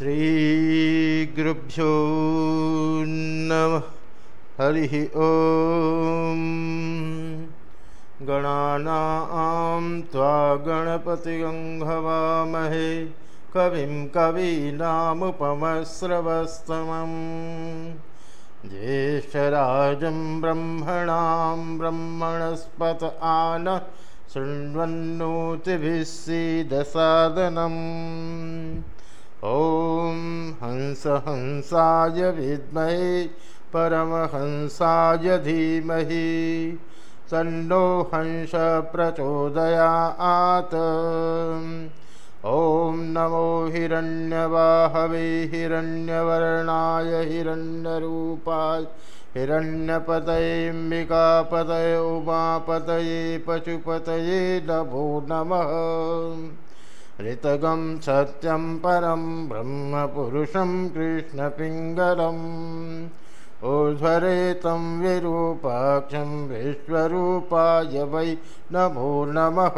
श्रीगुरुभ्यो नमः। हरिः ॐ गणानां त्वा गणपतिगङ्घवामहे कविं कवीनामुपमस्रवस्तमम् ज्येष्ठराजं ब्रह्मणां ब्रह्मणस्पत आन शृण्वन्नोतिभिः सीदसादनम् ॐ हंस हंसाय विद्महे परमहंसाय धीमहि। तन्नो हंस प्रचोदयात्। ॐ नमो हिरण्यवाहवे हिरण्यवर्णाय हिरण्यरूपाय हिरण्यपतयेऽम्बिकापतये उमापतये पशुपतये नभो नमः ऋतगं सत्यं परं ब्रह्मपुरुषं कृष्णपिङ्गलम् ऊर्ध्वरे तं विरूपाक्षं विश्वरूपाय वै नमो नमः।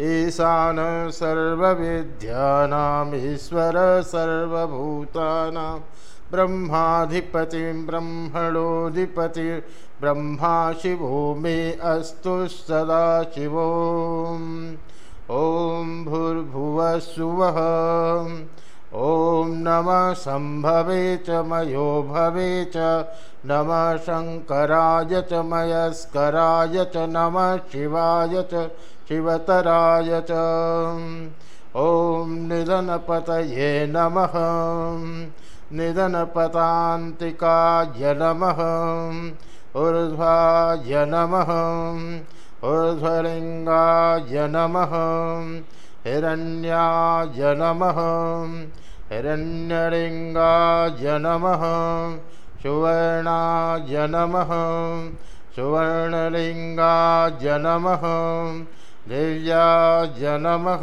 ईशान सर्वविद्यानामीश्वर सर्वभूतानां ब्रह्माधिपतिं ब्रह्मणोऽधिपति ब्रह्मा शिवो मे अस्तु सदा शिवो ॐ भूर्भुवस्सुवः। ॐ नमः सम्भवे च मयो भवे च। नमः शङ्कराय च मयस्कराय च। नमः शिवाय च शिवतराय च। ॐ निधनपतये नमः। निधनपतान्तिकाय नमः। ऊर्ध्वाय नमः ऊर्ध्वलिङ्गाय नमः। हिरण्याय नमः। हिरण्यलिङ्गाय नमः। सुवर्णाय नमः। सुवर्णलिङ्गाय नमः। दिव्याय नमः।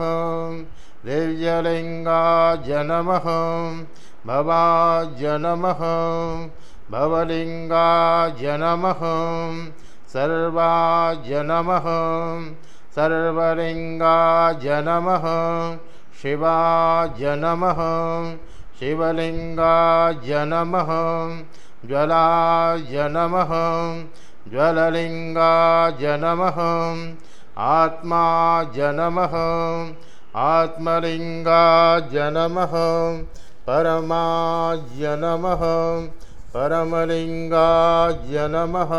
दिव्यलिङ्गाय नमः। भवाय नमः। भवलिङ्गाय नमः सर्वाय नमः। सर्वलिङ्गाय नमः। शिवाय नमः। शिवलिङ्गाय नमः। ज्वलाय नमः। ज्वललिङ्गाय नमः। आत्माय नमः। आत्मलिङ्गाय नमः। परमाय नमः। परमलिङ्गाय नमः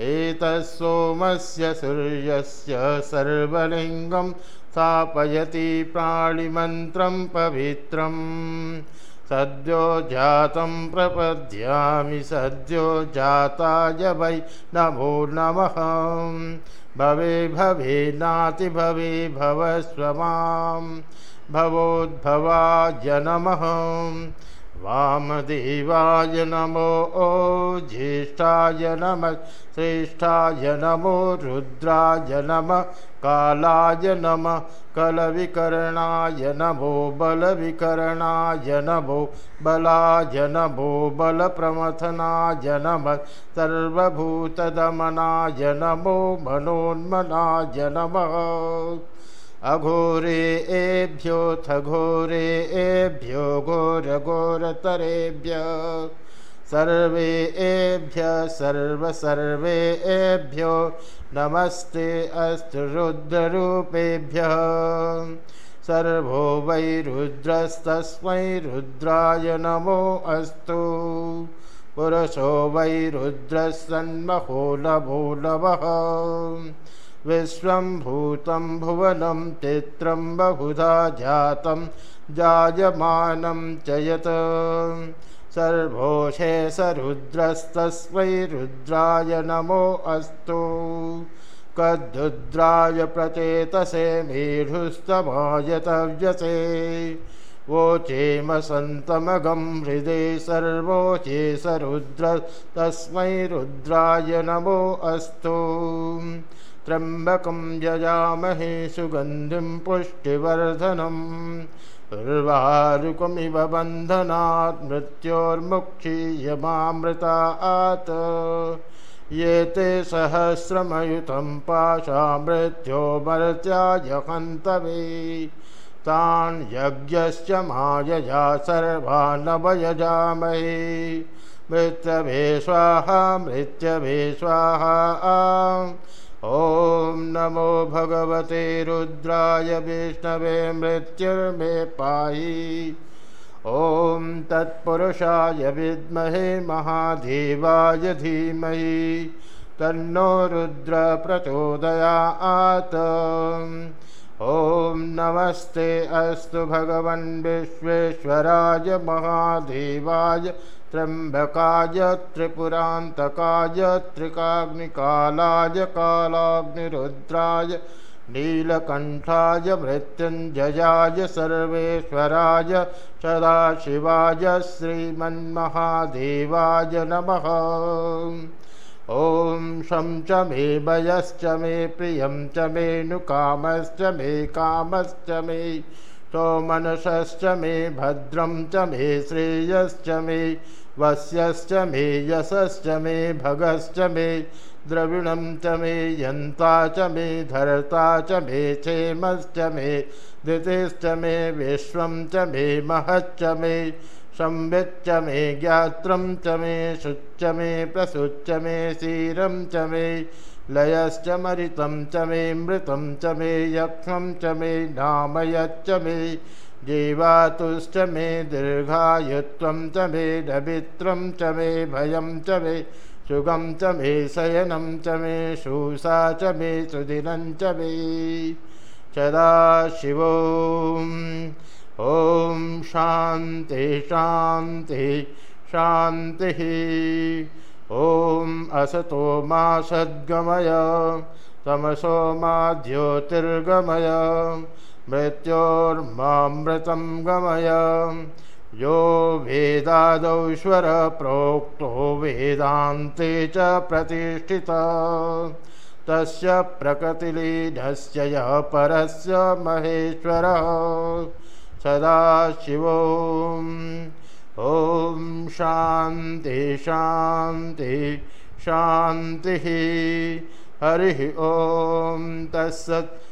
एतत्सोमस्य सूर्यस्य सर्वलिङ्गं स्थापयति प्राणिमन्त्रं पवित्रं सद्यो जातं प्रपद्यामि सद्यो जाताय वै नमो नमः। भवे भवे नाति भवे भवस्व मां भवोद्भवाय नमः वामदेवाय नमो ज्येष्ठाय नमः श्रेष्ठाय नमो रुद्राय नमः कालाय नमः कलविकरणाय नमो बलविकरणाय नमो बलाय नमो बलप्रमथनाय नमः सर्वभूतदमनाय नमो मनोन्मनाय नमः अघोरे एभ्योऽथ घोरे एभ्यो घोरघोरतरेभ्य। सर्वे एभ्य सर्वसर्वे एभ्यो नमस्ते अस्तु रुद्ररूपेभ्यः सर्वो वै रुद्रस्तस्मै रुद्राय नमो अस्तु। पुरुषो वै रुद्रसन्महो नभो नमः विश्वं भूतं भुवनं चित्रं बहुधा जातं जायमानं च यत्। सर्वोषे स रुद्रस्तस्मै रुद्राय नमो अस्तु। कद्रुद्राय प्रचेतसे मेढुस्तमायतव्यसे वोचेमसन्तमगं हृदे सर्वोचे स रुद्र तस्मै रुद्राय नमो अस्तु त्र्यम्बकं यजामहे सुगन्धिं पुष्टिवर्धनम् उर्वारुकमिव बन्धनात् मृत्योर्मुक्षीयमामृतात् ये ते सहस्रमयुतं पाशा मृत्यो मर्त्याय हन्तवे। तान् यज्ञश्च मायया सर्वान्नवयजामहे मृत्यवे स्वाहा मृत्यवे स्वाहा ॐ नमो भगवते रुद्राय विष्णवे मृत्युर्मे पायि ॐ तत्पुरुषाय विद्महे महादेवाय धीमहि। तन्नो रुद्र प्रचोदयात्। ॐ नमस्ते अस्तु भगवन् विश्वेश्वराय महादेवाय त्र्यम्बकाय त्रिपुरान्तकाय त्रिकाग्निकालाय कालाग्निरुद्राय नीलकण्ठाय मृत्युञ्जयाय सर्वेश्वराय सदाशिवाय श्रीमन्महादेवाय नमः। ॐ शं च मे भयश्च मे प्रियं च मे नुकामश्च मे कामश्च मे सोमनसश्च मे भद्रं च मे श्रेयश्च मे वस्यश्च मे यशश्च मे भगश्च मे द्रविणं च मे यन्ता च मे धर्ता च मे क्षेमश्च मे धृतिश्च मे विश्वं च मे महच्च मे संविच्च मे ज्ञात्रं च मे शुच्च मे प्रसुच्च मे क्षीरं च मे लयश्च मरितं च मे मृतं च मे यक्षं च मे नामयच्च मे जीवातुश्च मे दीर्घायुत्वं च मे दवित्रं च मे भयं च मे सुगं च मे शयनं च मे शूसा च मे सुदिनं च मे। सदाशिवो ॐ शान्ति शान्ति शान्तिः। ॐ असतो मा सद्गमय तमसो मा ज्योतिर्गमय मृत्योर्मामृतं गमय। यो वेदादौश्वर प्रोक्तो वेदान्ते च प्रतिष्ठित। तस्य प्रकृतिलीनस्य परस्य महेश्वरः। सदाशिवो ॐ शान्ति शान्ति शान्तिः। हरिः ॐ तत्सत्